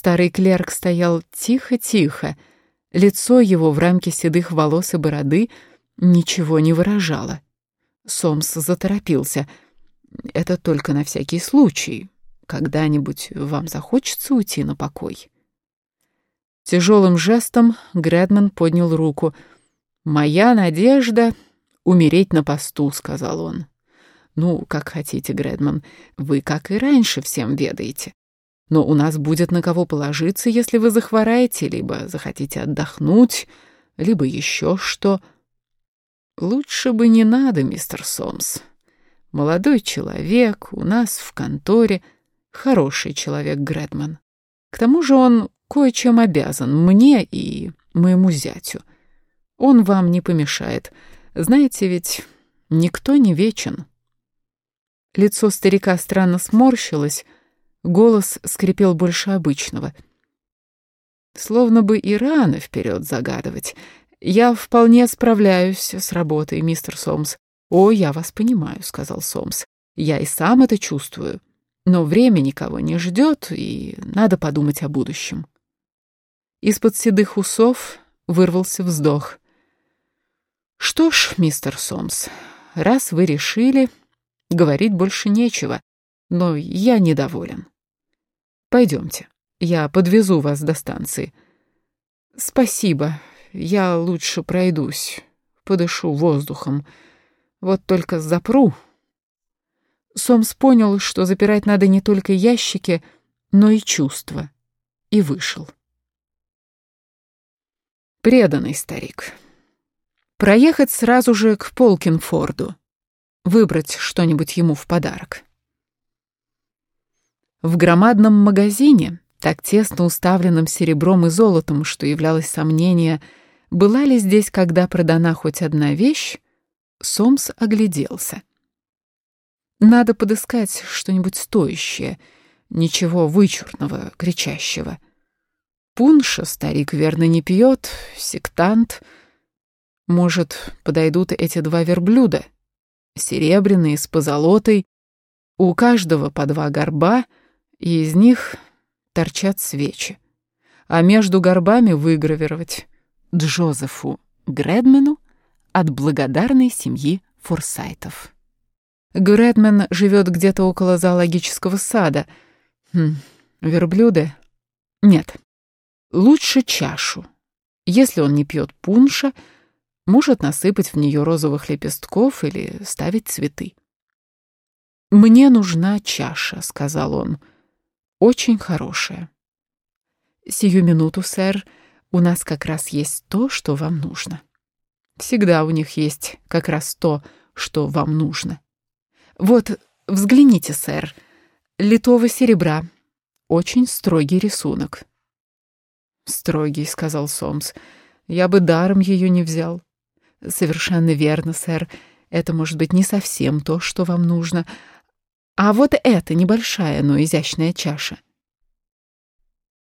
Старый клерк стоял тихо-тихо. Лицо его в рамке седых волос и бороды ничего не выражало. Сомс заторопился. «Это только на всякий случай. Когда-нибудь вам захочется уйти на покой?» Тяжелым жестом Грэдман поднял руку. «Моя надежда — умереть на посту», — сказал он. «Ну, как хотите, Грэдман, вы, как и раньше, всем ведаете. Но у нас будет на кого положиться, если вы захвораете, либо захотите отдохнуть, либо еще что. Лучше бы не надо, мистер Сомс. Молодой человек, у нас в конторе, хороший человек Грэдман. К тому же он кое-чем обязан мне и моему зятю. Он вам не помешает. Знаете ведь, никто не вечен. Лицо старика странно сморщилось, голос скрипел больше обычного. Словно бы и рано вперед загадывать. Я вполне справляюсь с работой, мистер Сомс. О, я вас понимаю, сказал Сомс. Я и сам это чувствую. Но время никого не ждет, и надо подумать о будущем. Из-под седых усов вырвался вздох. Что ж, мистер Сомс, раз вы решили, Говорить больше нечего, но я недоволен. Пойдемте, я подвезу вас до станции. Спасибо, я лучше пройдусь, подышу воздухом. Вот только запру. Сомс понял, что запирать надо не только ящики, но и чувства, и вышел. Преданный старик. Проехать сразу же к Полкинфорду выбрать что-нибудь ему в подарок. В громадном магазине, так тесно уставленном серебром и золотом, что являлось сомнение, была ли здесь когда продана хоть одна вещь, Сомс огляделся. Надо подыскать что-нибудь стоящее, ничего вычурного, кричащего. Пунша старик верно не пьет, сектант. Может, подойдут эти два верблюда — серебряные, с позолотой. У каждого по два горба, и из них торчат свечи. А между горбами выгравировать Джозефу Гредмену от благодарной семьи Форсайтов. Гредмен живет где-то около зоологического сада. Хм, верблюды? Нет. Лучше чашу. Если он не пьет пунша, может насыпать в нее розовых лепестков или ставить цветы. «Мне нужна чаша», — сказал он. «Очень хорошая». «Сию минуту, сэр, у нас как раз есть то, что вам нужно». «Всегда у них есть как раз то, что вам нужно». «Вот, взгляните, сэр, литого серебра. Очень строгий рисунок». «Строгий», — сказал Сомс. «Я бы даром ее не взял». «Совершенно верно, сэр. Это может быть не совсем то, что вам нужно. А вот эта небольшая, но изящная чаша —